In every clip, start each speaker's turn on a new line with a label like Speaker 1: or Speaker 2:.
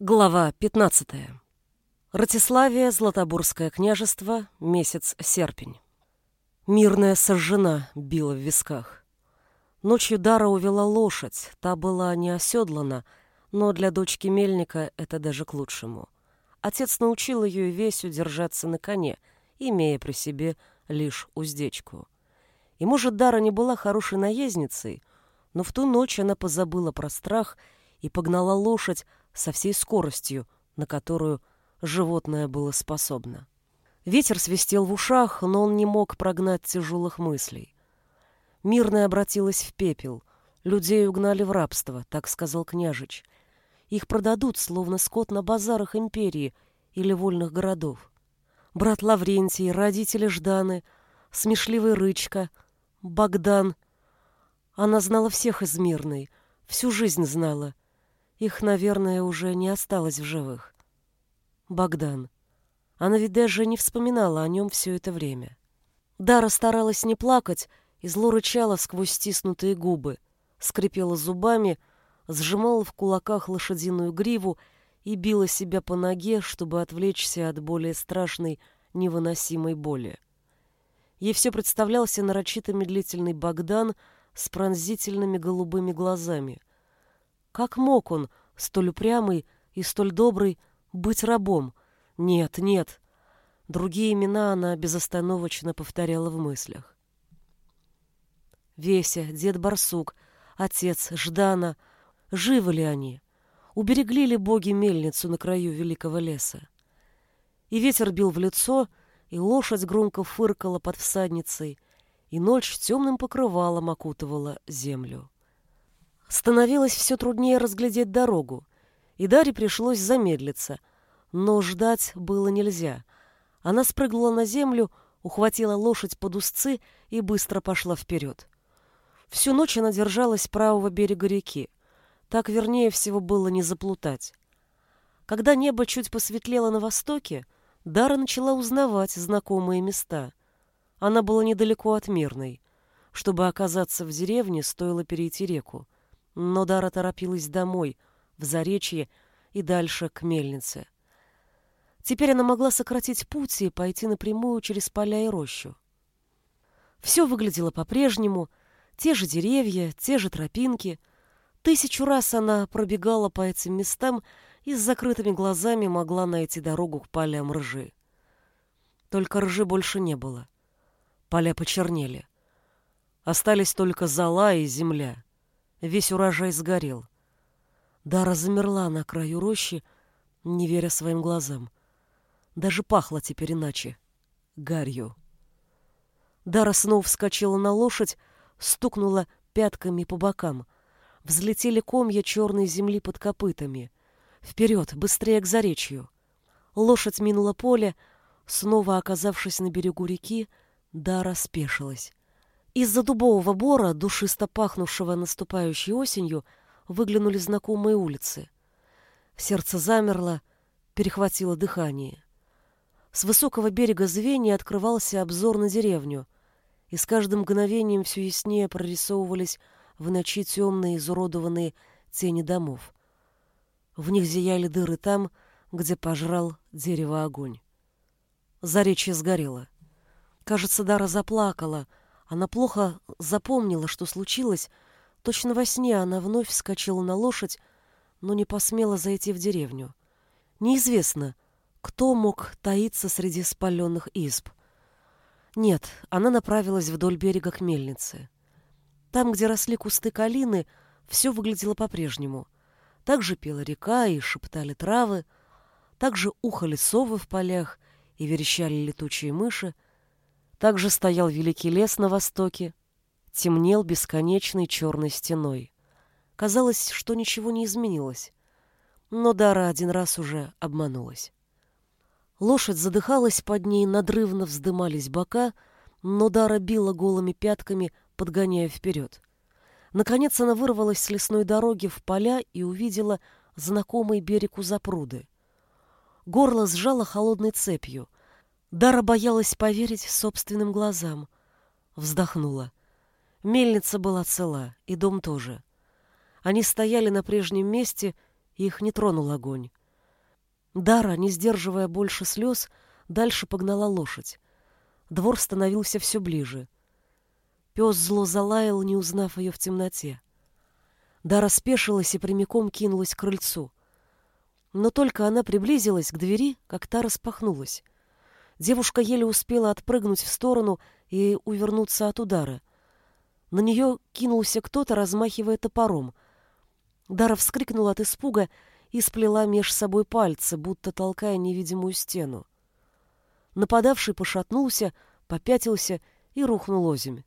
Speaker 1: Глава 15. Ратиславия, Златобурское княжество, месяц серпень. Мирная сожжена била в висках. Ночью Дара увела лошадь, та была не оседлана, но для дочки мельника это даже к лучшему. Отец научил ее и Весю держаться на коне, имея при себе лишь уздечку. И, может, Дара не была хорошей наездницей, но в ту ночь она позабыла про страх и погнала лошадь, со всей скоростью, на которую животное было способно. Ветер свистел в ушах, но он не мог прогнать тяжелых мыслей. Мирная обратилась в пепел. Людей угнали в рабство, так сказал княжич. Их продадут, словно скот на базарах империи или вольных городов. Брат Лаврентий, родители Жданы, смешливый Рычка, Богдан. Она знала всех из Мирной, всю жизнь знала — их, наверное, уже не осталось в живых. Богдан. Она ведь даже не вспоминала о нем все это время. Дара старалась не плакать и зло рычала сквозь стиснутые губы, скрипела зубами, сжимала в кулаках лошадиную гриву и била себя по ноге, чтобы отвлечься от более страшной, невыносимой боли. Ей все представлялся нарочито медлительный Богдан с пронзительными голубыми глазами. Как мог он, столь упрямый и столь добрый, быть рабом? Нет, нет. Другие имена она безостановочно повторяла в мыслях. Веся, дед Барсук, отец Ждана. Живы ли они? Уберегли ли боги мельницу на краю великого леса? И ветер бил в лицо, и лошадь громко фыркала под всадницей, и ночь темным покрывалом окутывала землю. Становилось все труднее разглядеть дорогу, и Даре пришлось замедлиться, но ждать было нельзя. Она спрыгнула на землю, ухватила лошадь под узцы и быстро пошла вперед. Всю ночь она держалась правого берега реки. Так, вернее всего, было не заплутать. Когда небо чуть посветлело на востоке, Дара начала узнавать знакомые места. Она была недалеко от Мирной. Чтобы оказаться в деревне, стоило перейти реку. Но Дара торопилась домой, в Заречье и дальше к мельнице. Теперь она могла сократить путь и пойти напрямую через поля и рощу. Все выглядело по-прежнему, те же деревья, те же тропинки. Тысячу раз она пробегала по этим местам и с закрытыми глазами могла найти дорогу к полям ржи. Только ржи больше не было. Поля почернели. Остались только зола и земля. Весь урожай сгорел. Дара замерла на краю рощи, не веря своим глазам. Даже пахло теперь иначе. Гарью. Дара снова вскочила на лошадь, стукнула пятками по бокам. Взлетели комья черной земли под копытами. Вперед, быстрее к заречью. Лошадь минула поле, снова оказавшись на берегу реки, Дара спешилась. Из-за дубового бора, душисто пахнувшего наступающей осенью, выглянули знакомые улицы. Сердце замерло, перехватило дыхание. С высокого берега Звенья открывался обзор на деревню, и с каждым мгновением все яснее прорисовывались в ночи темные изуродованные тени домов. В них зияли дыры там, где пожрал дерево огонь. Заречье сгорело. Кажется, Дара заплакала — она плохо запомнила, что случилось. Точно во сне она вновь вскочила на лошадь, но не посмела зайти в деревню. Неизвестно, кто мог таиться среди спаленных изб. Нет, она направилась вдоль берега к мельнице. Там, где росли кусты калины, все выглядело по-прежнему. Так же пела река и шептали травы, так же ухали совы в полях и верещали летучие мыши, также стоял великий лес на востоке, темнел бесконечной черной стеной. Казалось, что ничего не изменилось. Но Дара один раз уже обманулась. Лошадь задыхалась под ней, надрывно вздымались бока, но Дара била голыми пятками, подгоняя вперед. Наконец она вырвалась с лесной дороги в поля и увидела знакомый берег у запруды. Горло сжало холодной цепью — Дара боялась поверить собственным глазам. Вздохнула. Мельница была цела, и дом тоже. Они стояли на прежнем месте, и их не тронул огонь. Дара, не сдерживая больше слез, дальше погнала лошадь. Двор становился все ближе. Пес зло залаял, не узнав ее в темноте. Дара спешилась и прямиком кинулась к крыльцу. Но только она приблизилась к двери, как та распахнулась. Девушка еле успела отпрыгнуть в сторону и увернуться от удара. На нее кинулся кто-то, размахивая топором. Дара вскрикнула от испуга и сплела меж собой пальцы, будто толкая невидимую стену. Нападавший пошатнулся, попятился и рухнул озимь.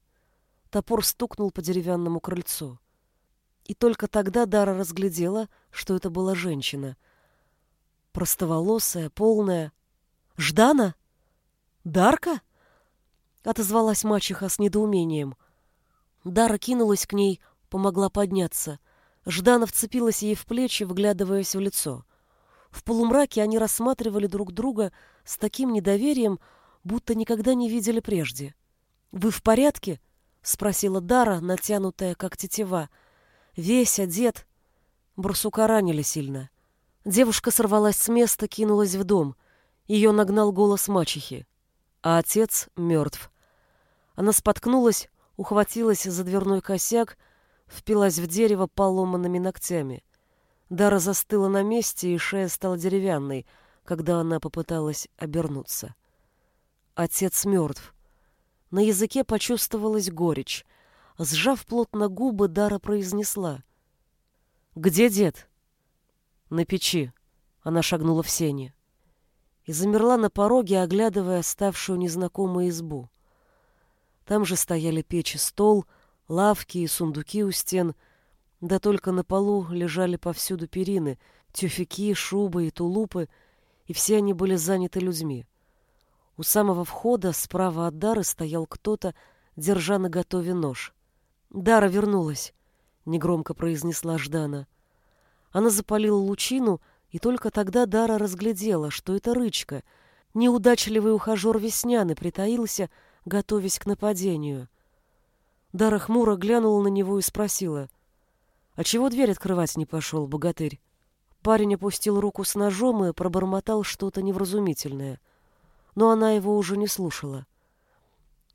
Speaker 1: Топор стукнул по деревянному крыльцу. И только тогда Дара разглядела, что это была женщина. Простоволосая, полная. «Ждана? Дарка?» — отозвалась мачеха с недоумением. Дара кинулась к ней, помогла подняться — Ждана вцепилась ей в плечи, вглядываясь в лицо. В полумраке они рассматривали друг друга с таким недоверием, будто никогда не видели прежде. «Вы в порядке?» — спросила Дара, натянутая, как тетива. «Весь одет». Барсука ранили сильно. Девушка сорвалась с места, кинулась в дом. Ее нагнал голос мачехи. А отец мертв. Она споткнулась, ухватилась за дверной косяк, впилась в дерево поломанными ногтями. Дара застыла на месте, и шея стала деревянной, когда она попыталась обернуться. Отец мертв. На языке почувствовалась горечь. Сжав плотно губы, Дара произнесла. «Где дед?» «На печи». Она шагнула в сене. И замерла на пороге, оглядывая ставшую незнакомую избу. Там же стояли печь и стол — лавки и сундуки у стен, да только на полу лежали повсюду перины, тюфяки, шубы и тулупы, и все они были заняты людьми. У самого входа справа от Дары стоял кто-то, держа на готове нож. «Дара вернулась», — негромко произнесла Ждана. Она запалила лучину, и только тогда Дара разглядела, что это рычка, неудачливый ухажер Весняны притаился, готовясь к нападению — Дара хмуро глянула на него и спросила. «А чего дверь открывать не пошел, богатырь?» Парень опустил руку с ножом и пробормотал что-то невразумительное. Но она его уже не слушала.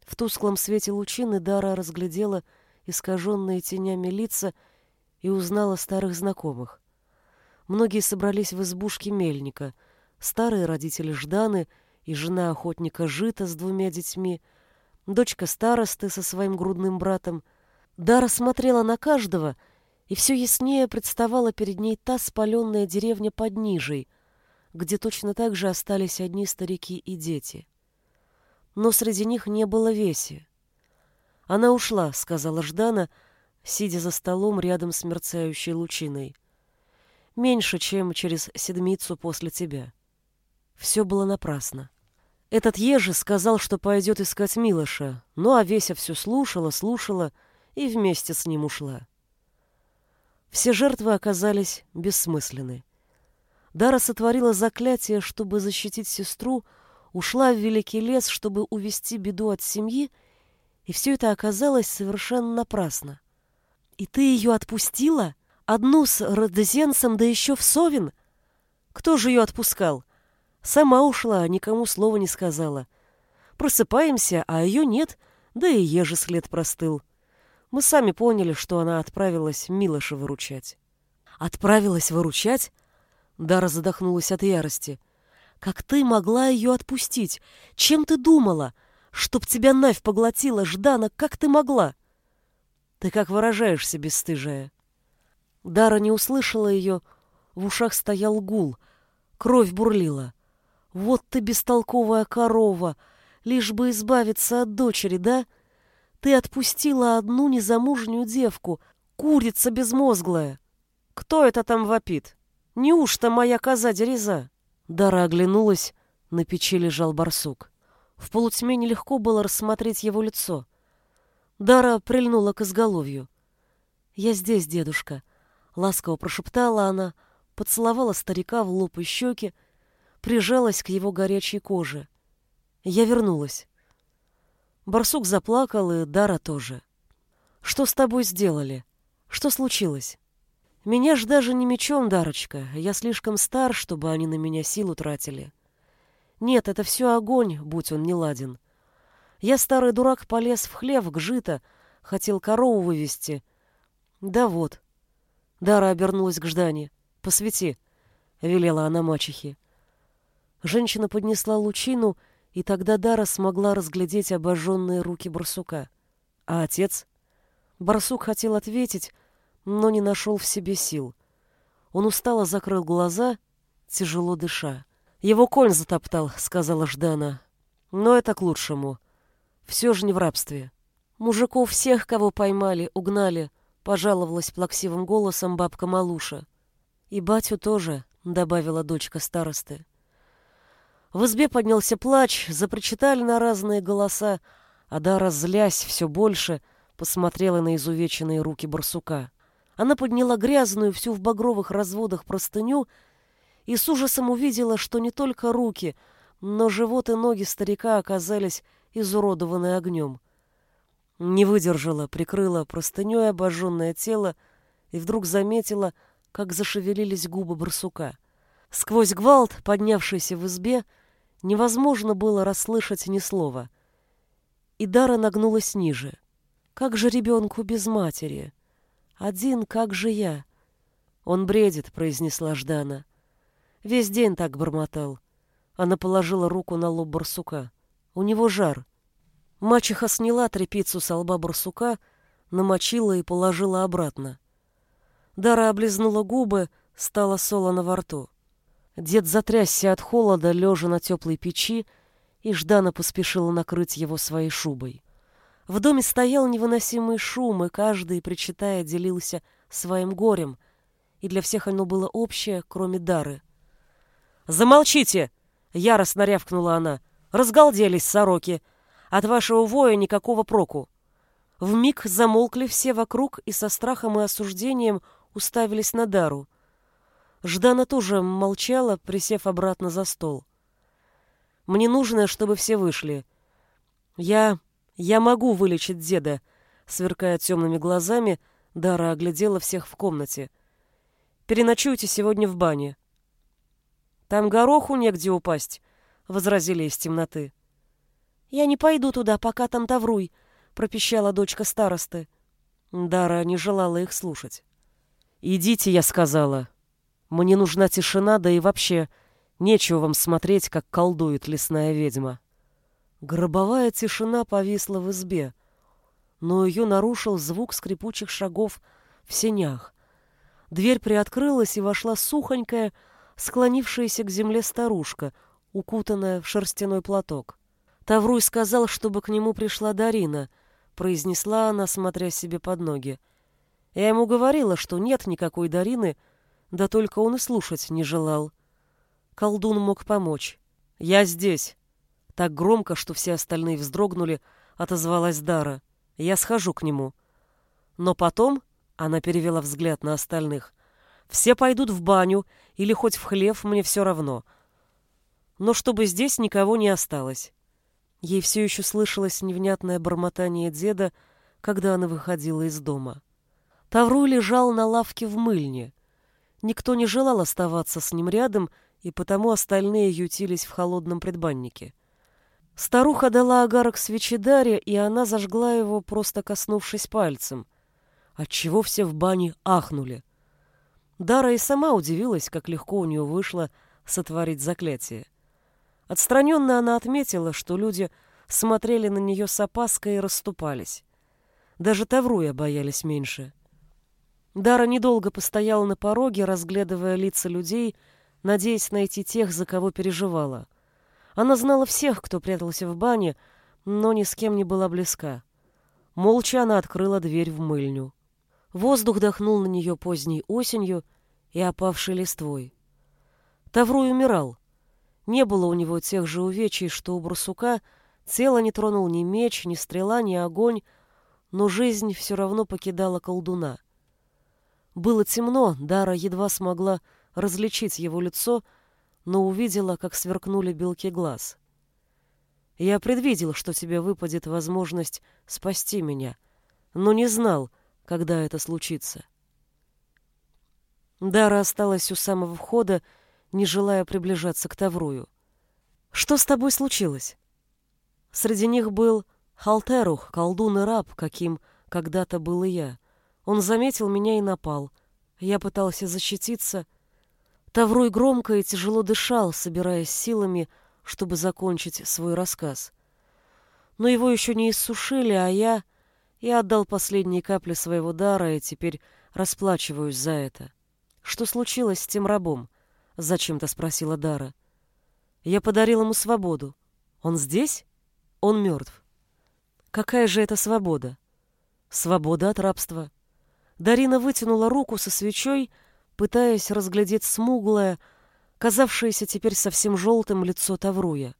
Speaker 1: В тусклом свете лучины Дара разглядела искаженные тенями лица и узнала старых знакомых. Многие собрались в избушке мельника. Старые родители Жданы и жена охотника Жита с двумя детьми — дочка старосты со своим грудным братом. Дара смотрела на каждого, и все яснее представала перед ней та спаленная деревня под Нижей, где точно так же остались одни старики и дети. Но среди них не было Веси. «Она ушла», — сказала Ждана, сидя за столом рядом с мерцающей лучиной. «Меньше, чем через седмицу после тебя». Все было напрасно. Этот Ежи сказал, что пойдет искать Милоша, ну а Веся все слушала, слушала и вместе с ним ушла. Все жертвы оказались бессмысленны. Дара сотворила заклятие, чтобы защитить сестру, ушла в великий лес, чтобы увести беду от семьи, и все это оказалось совершенно напрасно. «И ты ее отпустила? Одну с Родезенсом, да еще в Совин? Кто же ее отпускал?» Сама ушла, никому слова не сказала. Просыпаемся, а ее нет, да и еже след простыл. Мы сами поняли, что она отправилась Милоша выручать. Отправилась выручать? Дара задохнулась от ярости. Как ты могла ее отпустить? Чем ты думала? Чтоб тебя Навь поглотила, Ждана, как ты могла? Ты как выражаешься, бесстыжая? Дара не услышала ее, в ушах стоял гул, кровь бурлила. Вот ты бестолковая корова, лишь бы избавиться от дочери, да? Ты отпустила одну незамужнюю девку, курица безмозглая. Кто это там вопит? Неужто моя коза-дереза? Дара оглянулась, на печи лежал барсук. В полутьме нелегко было рассмотреть его лицо. Дара прильнула к изголовью. «Я здесь, дедушка», — ласково прошептала она, поцеловала старика в лоб и щеки, прижалась к его горячей коже. Я вернулась. Барсук заплакал, и Дара тоже. «Что с тобой сделали? Что случилось?» Меня ж даже не мечом, Дарочка. Я слишком стар, чтобы они на меня силу тратили. Нет, это все огонь, будь он не ладен. Я, старый дурак, полез в хлев к жито, хотел корову вывести. Да вот. Дара обернулась к Ждане. «Посвети», — велела она мачехе. Женщина поднесла лучину, и тогда Дара смогла разглядеть обожженные руки барсука. А отец? Барсук хотел ответить, но не нашел в себе сил. Он устало закрыл глаза, тяжело дыша. «Его конь затоптал», — сказала Ждана. «Но это к лучшему. Все же не в рабстве. Мужиков всех, кого поймали, угнали», — пожаловалась плаксивым голосом бабка Малуша. «И батю тоже», — добавила дочка старосты. В избе поднялся плач, запрочитали на разные голоса, а Дара, злясь все больше, посмотрела на изувеченные руки барсука. Она подняла грязную, всю в багровых разводах простыню и с ужасом увидела, что не только руки, но живот и ноги старика оказались изуродованы огнем. Не выдержала, прикрыла простыней обожженное тело и вдруг заметила, как зашевелились губы барсука. Сквозь гвалт, поднявшийся в избе, невозможно было расслышать ни слова. И Дара нагнулась ниже. Как же ребенку без матери? Один, как же я? Он бредит, произнесла Ждана. Весь день так бормотал. Она положила руку на лоб барсука. У него жар. Мачеха сняла тряпицу с лба барсука, намочила и положила обратно. Дара облизнула губы, стала солоно во рту. Дед затрясся от холода, лежа на теплой печи, и Ждана поспешила накрыть его своей шубой. В доме стоял невыносимый шум, и каждый, причитая, делился своим горем, и для всех оно было общее, кроме Дары. «Замолчите!» — яростно рявкнула она. «Разгалделись, сороки! От вашего воя никакого проку!» Вмиг замолкли все вокруг и со страхом и осуждением уставились на Дару. Ждана тоже молчала, присев обратно за стол. «Мне нужно, чтобы все вышли. Я «Я могу вылечить деда», — сверкая темными глазами, Дара оглядела всех в комнате. «Переночуйте сегодня в бане». «Там гороху негде упасть», — возразили из темноты. «Я не пойду туда, пока там Тавруй», — пропищала дочка старосты. Дара не желала их слушать. «Идите», — я сказала. «Мне нужна тишина, да и вообще нечего вам смотреть, как колдует лесная ведьма». Гробовая тишина повисла в избе, но ее нарушил звук скрипучих шагов в сенях. Дверь приоткрылась, и вошла сухонькая, склонившаяся к земле старушка, укутанная в шерстяной платок. Тавруй сказал, чтобы к нему пришла Дарина, произнесла она, смотря себе под ноги. Я ему говорила, что нет никакой Дарины, да только он и слушать не желал. Колдун мог помочь. «Я здесь», так громко, что все остальные вздрогнули, отозвалась Дара. «Я схожу к нему». Но потом, она перевела взгляд на остальных, «все пойдут в баню или хоть в хлев, мне все равно. Но чтобы здесь никого не осталось». Ей все еще слышалось невнятное бормотание деда, когда она выходила из дома. Тавруй лежал на лавке в мыльне. Никто не желал оставаться с ним рядом, и потому остальные ютились в холодном предбаннике. Старуха дала огарок свечи Дарья, и она зажгла его, просто коснувшись пальцем. Отчего все в бане ахнули. Дара и сама удивилась, как легко у нее вышло сотворить заклятие. Отстраненно она отметила, что люди смотрели на нее с опаской и расступались. Даже Тавруя боялись меньше. Дара недолго постояла на пороге, разглядывая лица людей, надеясь найти тех, за кого переживала — она знала всех, кто прятался в бане, но ни с кем не была близка. Молча она открыла дверь в мыльню. Воздух дохнул на нее поздней осенью и опавшей листвой. Тавруй умирал. Не было у него тех же увечий, что у барсука, тело не тронул ни меч, ни стрела, ни огонь, но жизнь все равно покидала колдуна. Было темно, Дара едва смогла различить его лицо — но увидела, как сверкнули белки глаз. Я предвидел, что тебе выпадет возможность спасти меня, но не знал, когда это случится. Дара осталась у самого входа, не желая приближаться к Таврую. «Что с тобой случилось?» Среди них был Халтерух, колдун и раб, каким когда-то был и я. Он заметил меня и напал. Я пытался защититься. Тавруй громко и тяжело дышал, собираясь силами, чтобы закончить свой рассказ. Но его еще не иссушили, а я... Я отдал последние капли своего дара и теперь расплачиваюсь за это. Что случилось с тем рабом? Зачем-то спросила Дара. Я подарил ему свободу. Он здесь? Он мертв. Какая же это свобода? Свобода от рабства. Дарина вытянула руку со свечой, пытаясь разглядеть смуглое, казавшееся теперь совсем желтым лицо Тавруя.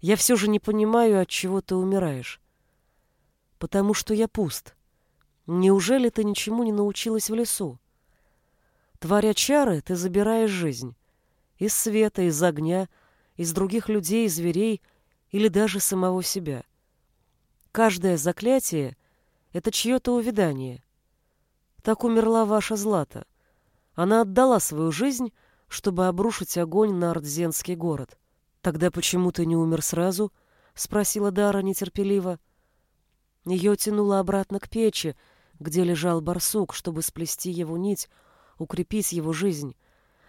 Speaker 1: Я все же не понимаю, от чего ты умираешь. Потому что я пуст. Неужели ты ничему не научилась в лесу? Творя чары, ты забираешь жизнь. Из света, из огня, из других людей, зверей или даже самого себя. Каждое заклятие — это чье-то увядание. Так умерла ваша Злата. Она отдала свою жизнь, чтобы обрушить огонь на Ардзенский город. «Тогда почему ты не умер сразу?» — спросила Дара нетерпеливо. Ее тянуло обратно к печи, где лежал барсук, чтобы сплести его нить, укрепить его жизнь.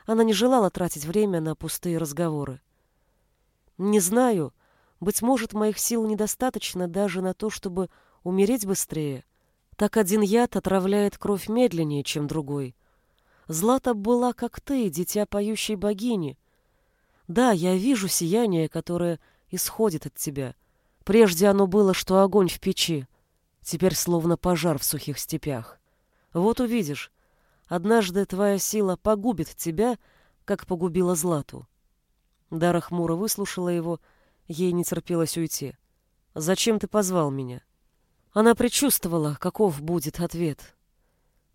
Speaker 1: Она не желала тратить время на пустые разговоры. «Не знаю. Быть может, моих сил недостаточно даже на то, чтобы умереть быстрее. Так один яд отравляет кровь медленнее, чем другой. Злата была, как ты, дитя поющей богини, да, я вижу сияние, которое исходит от тебя. Прежде оно было, что огонь в печи, теперь словно пожар в сухих степях. Вот увидишь, однажды твоя сила погубит тебя, как погубила Злату. Дара хмуро выслушала его, ей не терпелось уйти. «Зачем ты позвал меня?» Она предчувствовала, каков будет ответ.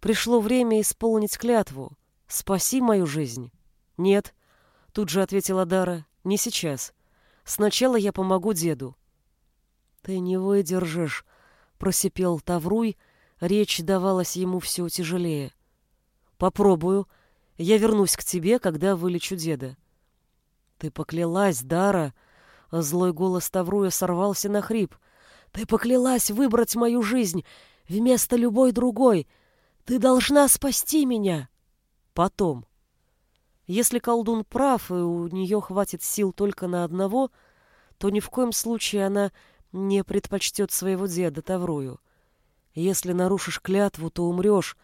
Speaker 1: Пришло время исполнить клятву. Спаси мою жизнь. Нет, Тут же ответила Дара. Не сейчас. Сначала я помогу деду. Ты не выдержишь, просипел Тавруй. Речь давалась ему все тяжелее. Попробую. Я вернусь к тебе, когда вылечу деда. Ты поклялась, Дара. Злой голос Тавруя сорвался на хрип. Ты поклялась выбрать мою жизнь вместо любой другой. Ты должна спасти меня. Потом. Если колдун прав, и у нее хватит сил только на одного, то ни в коем случае она не предпочтет своего деда Таврою. Если нарушишь клятву, то умрешь.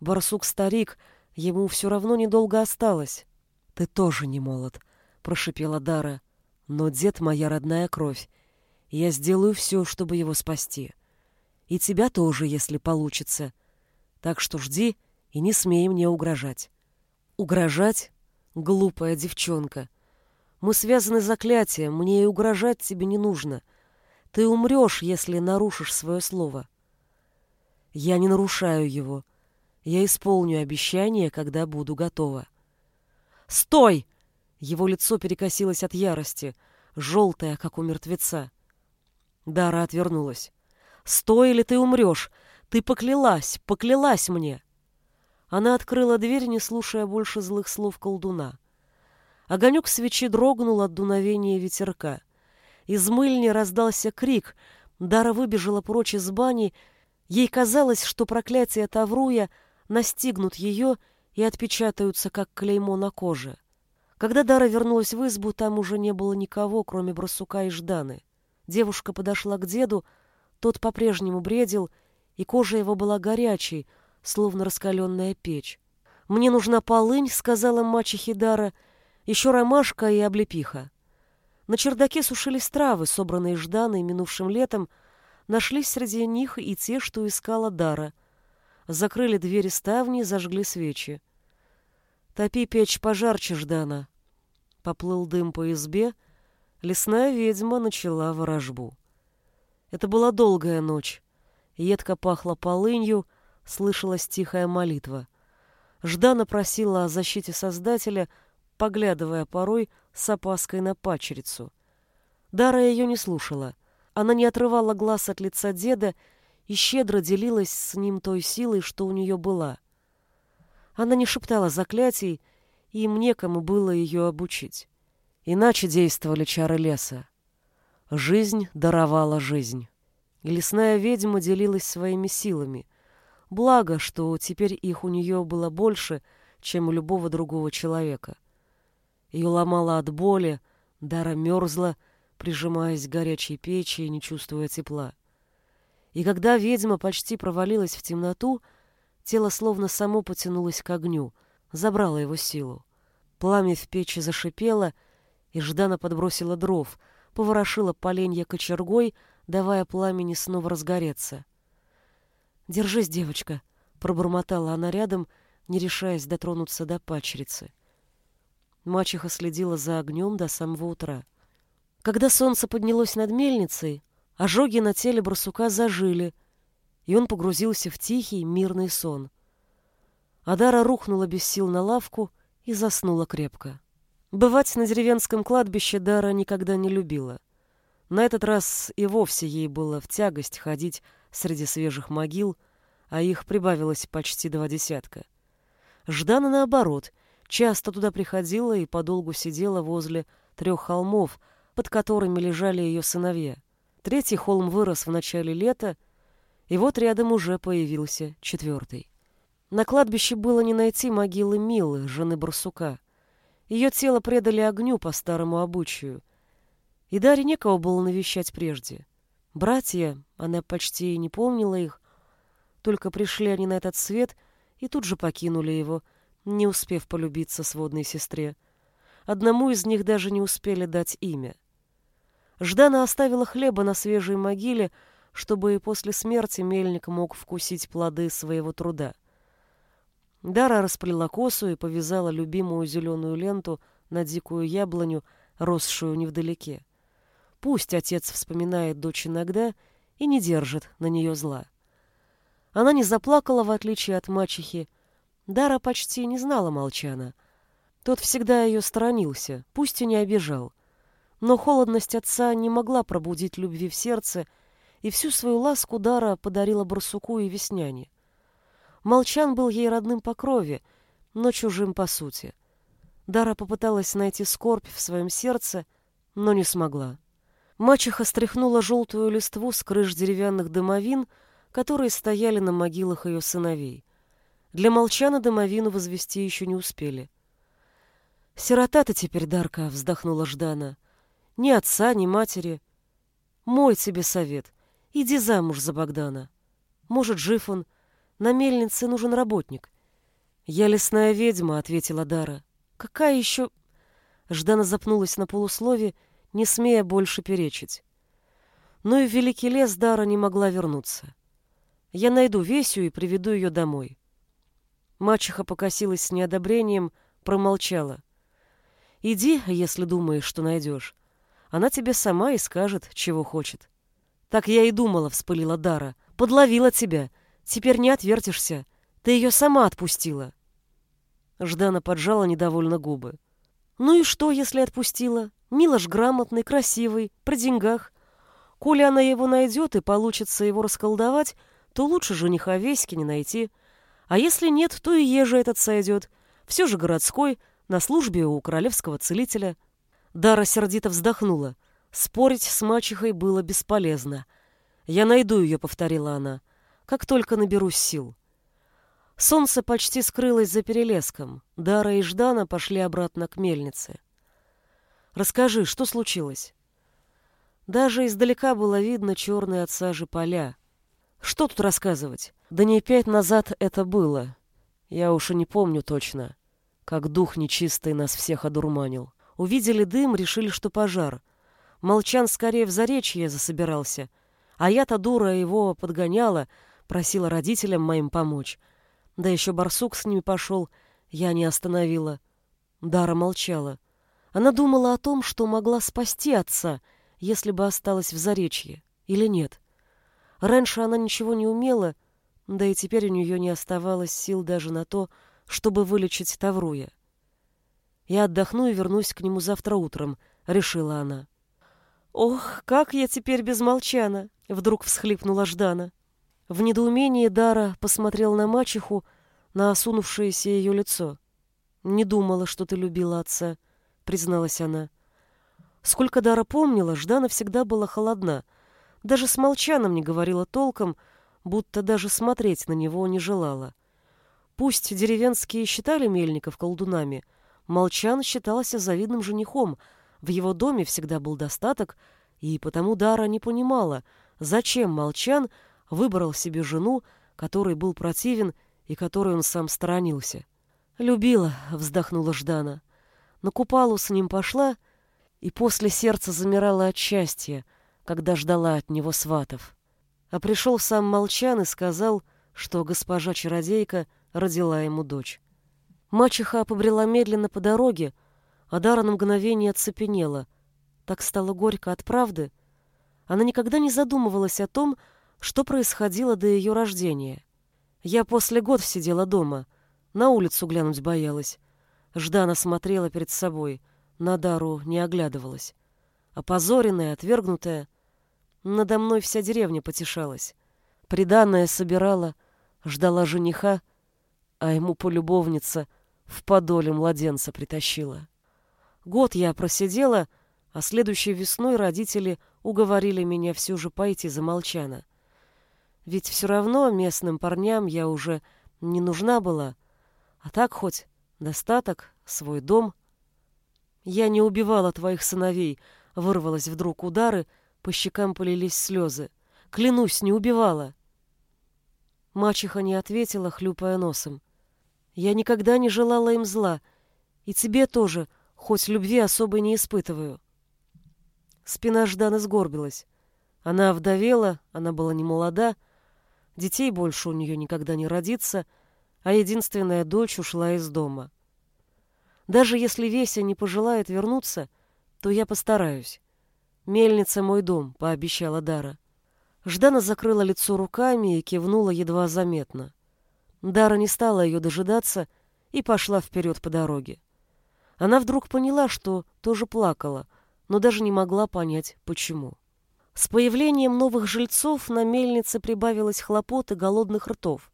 Speaker 1: Барсук-старик, ему все равно недолго осталось. — Ты тоже не молод, — прошипела Дара. — Но дед моя родная кровь. Я сделаю все, чтобы его спасти. И тебя тоже, если получится. Так что жди и не смей мне угрожать. Угрожать Глупая девчонка. Мы связаны заклятием, мне и угрожать тебе не нужно. Ты умрешь, если нарушишь свое слово. Я не нарушаю его. Я исполню обещание, когда буду готова. Стой! Его лицо перекосилось от ярости, желтое, как у мертвеца. Дара отвернулась. «Стой, или ты умрешь! Ты поклялась, поклялась мне!» Она открыла дверь, не слушая больше злых слов колдуна. Огонек свечи дрогнул от дуновения ветерка. Из мыльни раздался крик. Дара выбежала прочь из бани. Ей казалось, что проклятия Тавруя настигнут ее и отпечатаются, как клеймо на коже. Когда Дара вернулась в избу, там уже не было никого, кроме Брасука и Жданы. Девушка подошла к деду, тот по-прежнему бредил, и кожа его была горячей, словно раскаленная печь. «Мне нужна полынь», — сказала мачехе Дара, — «еще ромашка и облепиха». На чердаке сушились травы, собранные Жданой минувшим летом, нашлись среди них и те, что искала Дара. Закрыли двери ставни, зажгли свечи. «Топи печь пожарче, Ждана». Поплыл дым по избе, лесная ведьма начала ворожбу. Это была долгая ночь. Едко пахло полынью, слышалась тихая молитва. Ждана просила о защите Создателя, поглядывая порой с опаской на пачерицу. Дара ее не слушала. Она не отрывала глаз от лица деда и щедро делилась с ним той силой, что у нее была. Она не шептала заклятий, и им некому было ее обучить. Иначе действовали чары леса. Жизнь даровала жизнь. И лесная ведьма делилась своими силами. Благо, что теперь их у нее было больше, чем у любого другого человека. Ее ломало от боли, Дара мерзла, прижимаясь к горячей печи и не чувствуя тепла. И когда ведьма почти провалилась в темноту, тело словно само потянулось к огню, забрало его силу. Пламя в печи зашипело, и Ждана подбросила дров, поворошила поленья кочергой, давая пламени снова разгореться. «Держись, девочка», — пробормотала она рядом, не решаясь дотронуться до пачерицы. Мачеха следила за огнем до самого утра. Когда солнце поднялось над мельницей, ожоги на теле барсука зажили, и он погрузился в тихий, мирный сон. Адара рухнула без сил на лавку и заснула крепко. Бывать на деревенском кладбище Дара никогда не любила. На этот раз и вовсе ей было в тягость ходить среди свежих могил, а их прибавилось почти два десятка. Ждана, наоборот, часто туда приходила и подолгу сидела возле трех холмов, под которыми лежали ее сыновья. Третий холм вырос в начале лета, и вот рядом уже появился четвертый. На кладбище было не найти могилы Милы, жены барсука. Ее тело предали огню по старому обычаю — и Даре некого было навещать прежде. Братья, она почти и не помнила их, только пришли они на этот свет и тут же покинули его, не успев полюбиться сводной сестре. Одному из них даже не успели дать имя. Ждана оставила хлеба на свежей могиле, чтобы и после смерти мельник мог вкусить плоды своего труда. Дара расплела косу и повязала любимую зеленую ленту на дикую яблоню, росшую невдалеке. Пусть отец вспоминает дочь иногда и не держит на нее зла. Она не заплакала, в отличие от мачехи. Дара почти не знала Молчана. Тот всегда ее сторонился, пусть и не обижал. Но холодность отца не могла пробудить любви в сердце, и всю свою ласку Дара подарила барсуку и весняне. Молчан был ей родным по крови, но чужим по сути. Дара попыталась найти скорбь в своем сердце, но не смогла. Мачеха стряхнула желтую листву с крыш деревянных домовин, которые стояли на могилах ее сыновей. Для молчана домовину возвести еще не успели. «Сирота ты теперь, Дарка!» — вздохнула Ждана. «Ни отца, ни матери. Мой тебе совет. Иди замуж за Богдана. Может, жив он. На мельнице нужен работник». «Я лесная ведьма», — ответила Дара. «Какая еще...» Ждана запнулась на полуслове не смея больше перечить. Но и в Великий лес Дара не могла вернуться. Я найду Весю и приведу ее домой. Мачеха покосилась с неодобрением, промолчала. «Иди, если думаешь, что найдешь. Она тебе сама и скажет, чего хочет». «Так я и думала», — вспылила Дара. «Подловила тебя. Теперь не отвертишься. Ты ее сама отпустила». Ждана поджала недовольно губы. «Ну и что, если отпустила? Милош грамотный, красивый, при деньгах. Коли она его найдет и получится его расколдовать, то лучше жениха Веськи не найти. А если нет, то и еже этот сойдет. Все же городской, на службе у королевского целителя. Дара сердито вздохнула. Спорить с мачехой было бесполезно. «Я найду ее», — повторила она, — «как только наберусь сил». Солнце почти скрылось за перелеском. Дара и Ждана пошли обратно к мельнице. Расскажи, что случилось?» Даже издалека было видно черные от сажи поля. Что тут рассказывать? Да не пять назад это было. Я уж и не помню точно, как дух нечистый нас всех одурманил. Увидели дым, решили, что пожар. Молчан скорее в заречье засобирался, а я-то дура его подгоняла, просила родителям моим помочь. Да еще барсук с ними пошел, я не остановила. Дара молчала. Она думала о том, что могла спасти отца, если бы осталась в Заречье, или нет. Раньше она ничего не умела, да и теперь у нее не оставалось сил даже на то, чтобы вылечить Тавруя. «Я отдохну и вернусь к нему завтра утром», — решила она. «Ох, как я теперь без молчана!» — вдруг всхлипнула Ждана. В недоумении Дара посмотрел на мачеху, на осунувшееся ее лицо. «Не думала, что ты любила отца», — призналась она. Сколько Дара помнила, Ждана всегда была холодна. Даже с Молчаном не говорила толком, будто даже смотреть на него не желала. Пусть деревенские считали Мельников колдунами, Молчан считался завидным женихом, в его доме всегда был достаток, и потому Дара не понимала, зачем Молчан выбрал себе жену, которой был противен и которой он сам сторонился. «Любила», — вздохнула Ждана. На купалу с ним пошла, и после сердца замирало от счастья, когда ждала от него сватов. А пришел сам Молчан и сказал, что госпожа-чародейка родила ему дочь. Мачеха побрела медленно по дороге, а Дара на мгновение оцепенела. Так стало горько от правды. Она никогда не задумывалась о том, что происходило до ее рождения. Я после год сидела дома, на улицу глянуть боялась. Ждана смотрела перед собой, на Дару не оглядывалась. Опозоренная, отвергнутая, надо мной вся деревня потешалась. Приданное собирала, ждала жениха, а ему полюбовница в подоле младенца притащила. Год я просидела, а следующей весной родители уговорили меня все же пойти за Молчана. Ведь все равно местным парням я уже не нужна была, а так хоть достаток, свой дом. Я не убивала твоих сыновей, вырвалась вдруг удары, по щекам полились слезы. Клянусь, не убивала. Мачеха не ответила, хлюпая носом. Я никогда не желала им зла, и тебе тоже, хоть любви особой не испытываю. Спина Жданы сгорбилась. Она овдовела, она была не молода, детей больше у нее никогда не родится, а единственная дочь ушла из дома. Даже если Веся не пожелает вернуться, то я постараюсь. Мельница мой дом, пообещала Дара. Ждана закрыла лицо руками и кивнула едва заметно. Дара не стала ее дожидаться и пошла вперед по дороге. Она вдруг поняла, что тоже плакала, но даже не могла понять, почему. С появлением новых жильцов на мельнице прибавилось хлопот и голодных ртов.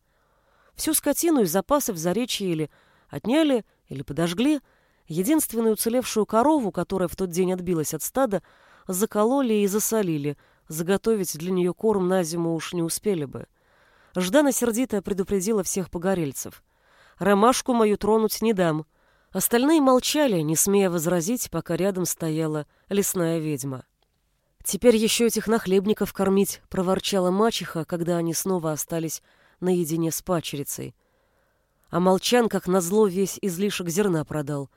Speaker 1: Всю скотину из запасов заречья или отняли, или подожгли. Единственную уцелевшую корову, которая в тот день отбилась от стада, закололи и засолили. Заготовить для нее корм на зиму уж не успели бы. Ждана сердито предупредила всех погорельцев. «Ромашку мою тронуть не дам». Остальные молчали, не смея возразить, пока рядом стояла лесная ведьма. «Теперь еще этих нахлебников кормить», — проворчала мачеха, когда они снова остались наедине с пачерицей. А молчан, как назло, весь излишек зерна продал.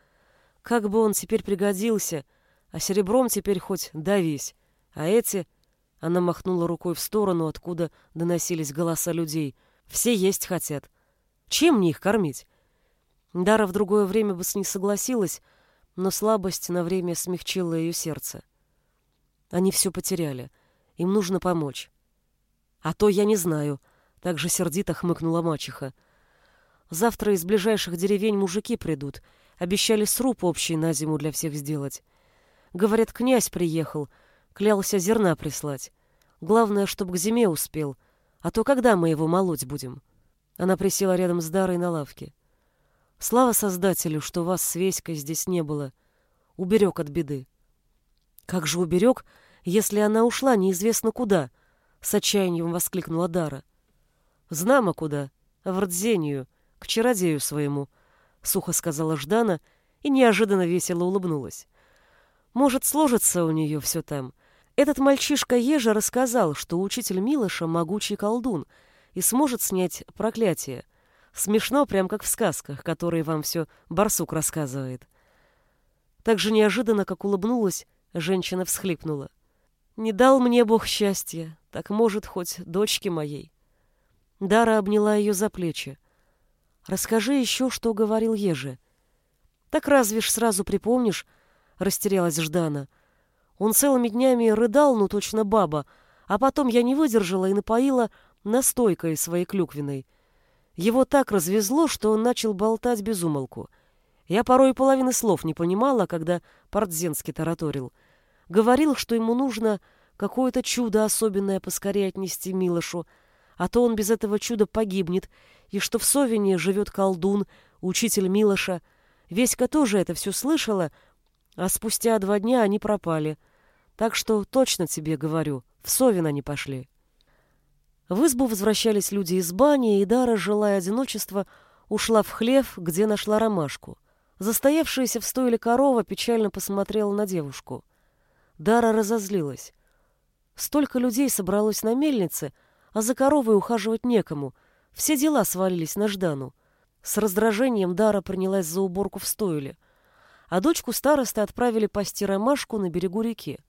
Speaker 1: Как бы он теперь пригодился, а серебром теперь хоть давись. А эти она махнула рукой в сторону, откуда доносились голоса людей. Все есть хотят. Чем мне их кормить? Дара в другое время бы с ней согласилась, но слабость на время смягчила ее сердце. Они все потеряли. Им нужно помочь. А то я не знаю, так же сердито хмыкнула мачеха. Завтра из ближайших деревень мужики придут. Обещали сруб общий на зиму для всех сделать. Говорят, князь приехал, клялся зерна прислать. Главное, чтобы к зиме успел. А то когда мы его молоть будем?» Она присела рядом с Дарой на лавке. «Слава Создателю, что вас с Веськой здесь не было. Уберег от беды». «Как же уберег, если она ушла неизвестно куда?» — с отчаянием воскликнула Дара. «Знамо куда. В Рдзению, к чародею своему», — сухо сказала Ждана и неожиданно весело улыбнулась. «Может, сложится у нее все там». Этот мальчишка Ежа рассказал, что учитель Милоша могучий колдун и сможет снять проклятие. Смешно, прям как в сказках, которые вам все барсук рассказывает. Так же неожиданно, как улыбнулась, женщина всхлипнула. «Не дал мне Бог счастья, так может, хоть дочке моей». Дара обняла ее за плечи. «Расскажи еще, что говорил Еже». «Так разве ж сразу припомнишь?» — растерялась Ждана — он целыми днями рыдал, ну точно баба, а потом я не выдержала и напоила настойкой своей клюквиной. Его так развезло, что он начал болтать без умолку. Я порой половины слов не понимала, когда Портзенский тараторил. Говорил, что ему нужно какое-то чудо особенное поскорее отнести Милошу, а то он без этого чуда погибнет, и что в Совине живет колдун, учитель Милоша. Веська тоже это все слышала, а спустя два дня они пропали. Так что точно тебе говорю, в Совин они пошли. В избу возвращались люди из бани, и Дара, желая одиночества, ушла в хлев, где нашла ромашку. Застоявшаяся в стойле корова печально посмотрела на девушку. Дара разозлилась. Столько людей собралось на мельнице, а за коровой ухаживать некому. Все дела свалились на Ждану. С раздражением Дара принялась за уборку в стойле, а дочку старосты отправили пасти ромашку на берегу реки.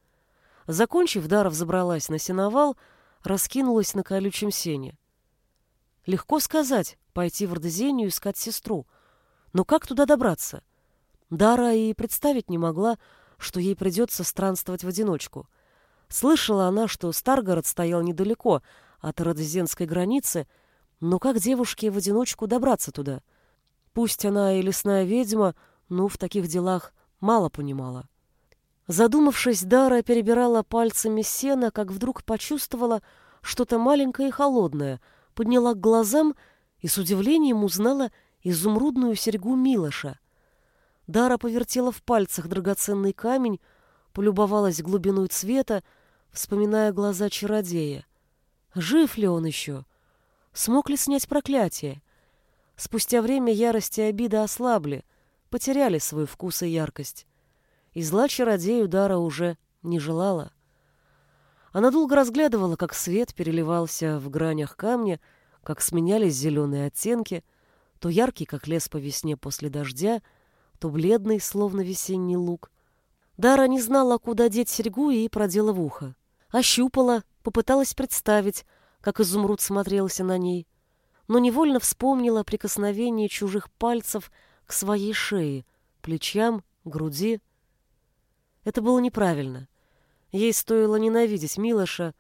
Speaker 1: Закончив, Дара взобралась на сеновал, раскинулась на колючем сене. Легко сказать, пойти в Ордезению искать сестру. Но как туда добраться? Дара и представить не могла, что ей придется странствовать в одиночку. Слышала она, что Старгород стоял недалеко от Родезенской границы, но как девушке в одиночку добраться туда? Пусть она и лесная ведьма, но в таких делах мало понимала. Задумавшись, Дара перебирала пальцами сено, как вдруг почувствовала что-то маленькое и холодное, подняла к глазам и с удивлением узнала изумрудную серьгу Милоша. Дара повертела в пальцах драгоценный камень, полюбовалась глубиной цвета, вспоминая глаза чародея. Жив ли он еще? Смог ли снять проклятие? Спустя время ярость и обида ослабли, потеряли свой вкус и яркость. И зла чародею Дара уже не желала. Она долго разглядывала, как свет переливался в гранях камня, как сменялись зеленые оттенки, то яркий, как лес по весне после дождя, то бледный, словно весенний лук. Дара не знала, куда деть серьгу и продела в ухо. Ощупала, попыталась представить, как изумруд смотрелся на ней, но невольно вспомнила прикосновение чужих пальцев к своей шее, плечам, груди. Это было неправильно. Ей стоило ненавидеть Милоша.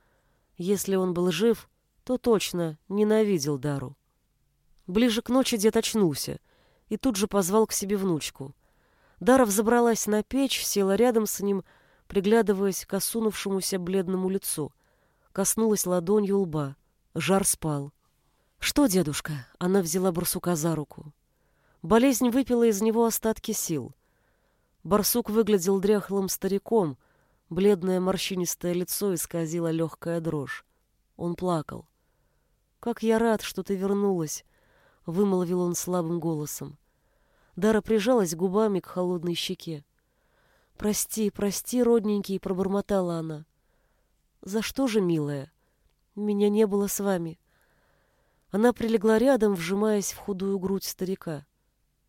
Speaker 1: Если он был жив, то точно ненавидел Дару. Ближе к ночи дед очнулся и тут же позвал к себе внучку. Дара взобралась на печь, села рядом с ним, приглядываясь к осунувшемуся бледному лицу. Коснулась ладонью лба. Жар спал. «Что, дедушка?» — она взяла барсука за руку. Болезнь выпила из него остатки сил. Барсук выглядел дряхлым стариком, бледное морщинистое лицо исказило легкая дрожь. Он плакал. «Как я рад, что ты вернулась!» — вымолвил он слабым голосом. Дара прижалась губами к холодной щеке. «Прости, прости, родненький!» — пробормотала она. «За что же, милая? Меня не было с вами». Она прилегла рядом, вжимаясь в худую грудь старика.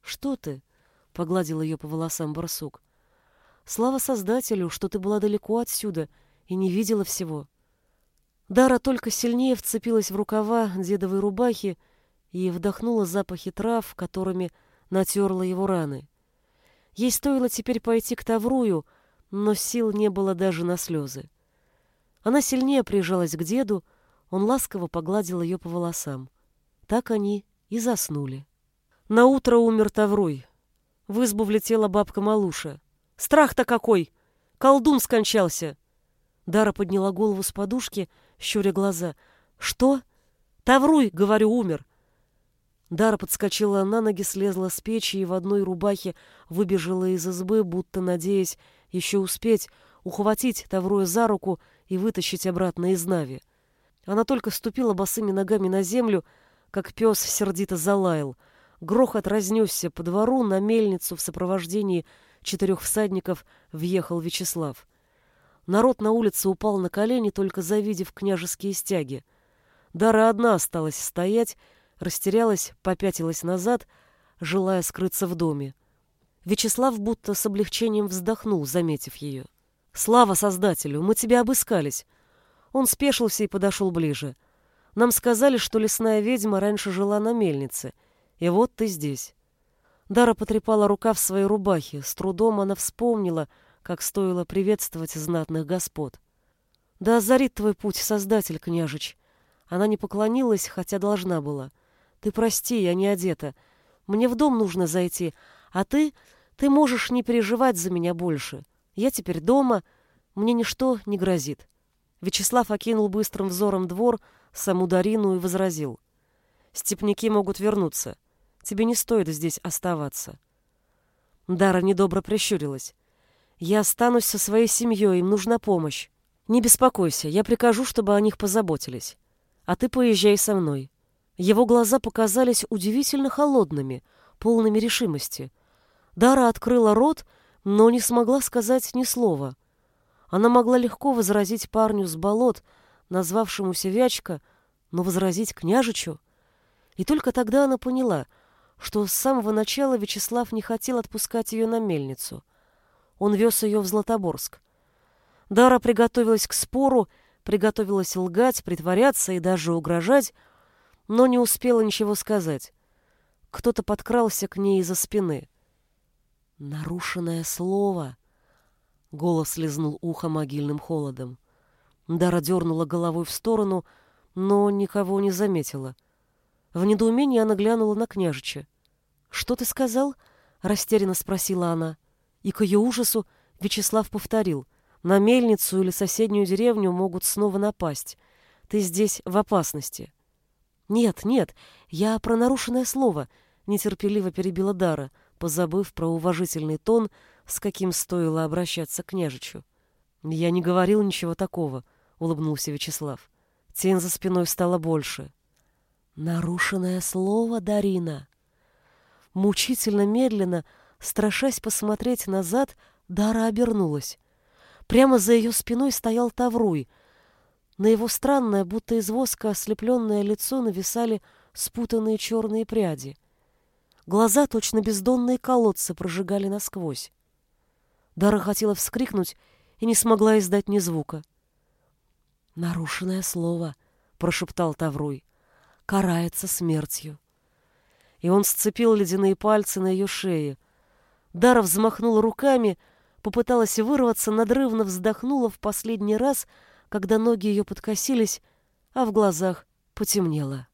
Speaker 1: «Что ты?» — погладил ее по волосам барсук. «Слава Создателю, что ты была далеко отсюда и не видела всего». Дара только сильнее вцепилась в рукава дедовой рубахи и вдохнула запахи трав, которыми натерла его раны. Ей стоило теперь пойти к Таврую, но сил не было даже на слезы. Она сильнее прижалась к деду, он ласково погладил ее по волосам. Так они и заснули. На утро умер Тавруй. В избу влетела бабка Малуша. «Страх-то какой! Колдун скончался!» Дара подняла голову с подушки, щуря глаза. «Что?» «Тавруй, — говорю, — умер. Дара подскочила на ноги, слезла с печи и в одной рубахе выбежала из избы, будто надеясь еще успеть ухватить Тавруя за руку и вытащить обратно из Нави. Она только ступила босыми ногами на землю, как пес сердито залаял. Грохот разнесся по двору, на мельницу в сопровождении четырех всадников въехал Вячеслав. Народ на улице упал на колени, только завидев княжеские стяги. Дара одна осталась стоять, растерялась, попятилась назад, желая скрыться в доме. Вячеслав будто с облегчением вздохнул, заметив ее. «Слава Создателю! Мы тебя обыскались!» Он спешился и подошел ближе. «Нам сказали, что лесная ведьма раньше жила на мельнице, и вот ты здесь». Дара потрепала рука в своей рубахе. С трудом она вспомнила, как стоило приветствовать знатных господ. «Да озарит твой путь, Создатель, княжич!» Она не поклонилась, хотя должна была. Ты прости, я не одета. Мне в дом нужно зайти, а ты... Ты можешь не переживать за меня больше. Я теперь дома, мне ничто не грозит». Вячеслав окинул быстрым взором двор, саму Дарину и возразил. Степняки могут вернуться. Тебе не стоит здесь оставаться. Дара недобро прищурилась. Я останусь со своей семьей, им нужна помощь. Не беспокойся, я прикажу, чтобы о них позаботились. А ты поезжай со мной. Его глаза показались удивительно холодными, полными решимости. Дара открыла рот, но не смогла сказать ни слова. Она могла легко возразить парню с болот, назвавшемуся Вячка, но возразить княжичу? И только тогда она поняла, что с самого начала Вячеслав не хотел отпускать ее на мельницу. Он вез ее в Златоборск. Дара приготовилась к спору, приготовилась лгать, притворяться и даже угрожать, но не успела ничего сказать. Кто-то подкрался к ней из-за спины. «Нарушенное слово!» Голос лизнул ухо могильным холодом. Дара дернула головой в сторону, но никого не заметила. В недоумении она глянула на княжича. «Что ты сказал?» — растерянно спросила она. И к ее ужасу Вячеслав повторил. «На мельницу или соседнюю деревню могут снова напасть. Ты здесь в опасности». «Нет, нет, я про нарушенное слово», — нетерпеливо перебила Дара, позабыв про уважительный тон, с каким стоило обращаться к княжичу. «Я не говорил ничего такого», — улыбнулся Вячеслав. Тень за спиной стала больше. «Нарушенное слово, Дарина!» Мучительно медленно, страшась посмотреть назад, Дара обернулась. Прямо за ее спиной стоял Тавруй. На его странное, будто из воска ослепленное лицо нависали спутанные черные пряди. Глаза, точно бездонные колодцы, прожигали насквозь. Дара хотела вскрикнуть и не смогла издать ни звука. «Нарушенное слово», — прошептал Тавруй, — «карается смертью» и он сцепил ледяные пальцы на ее шее. Дара взмахнула руками, попыталась вырваться, надрывно вздохнула в последний раз, когда ноги ее подкосились, а в глазах потемнело.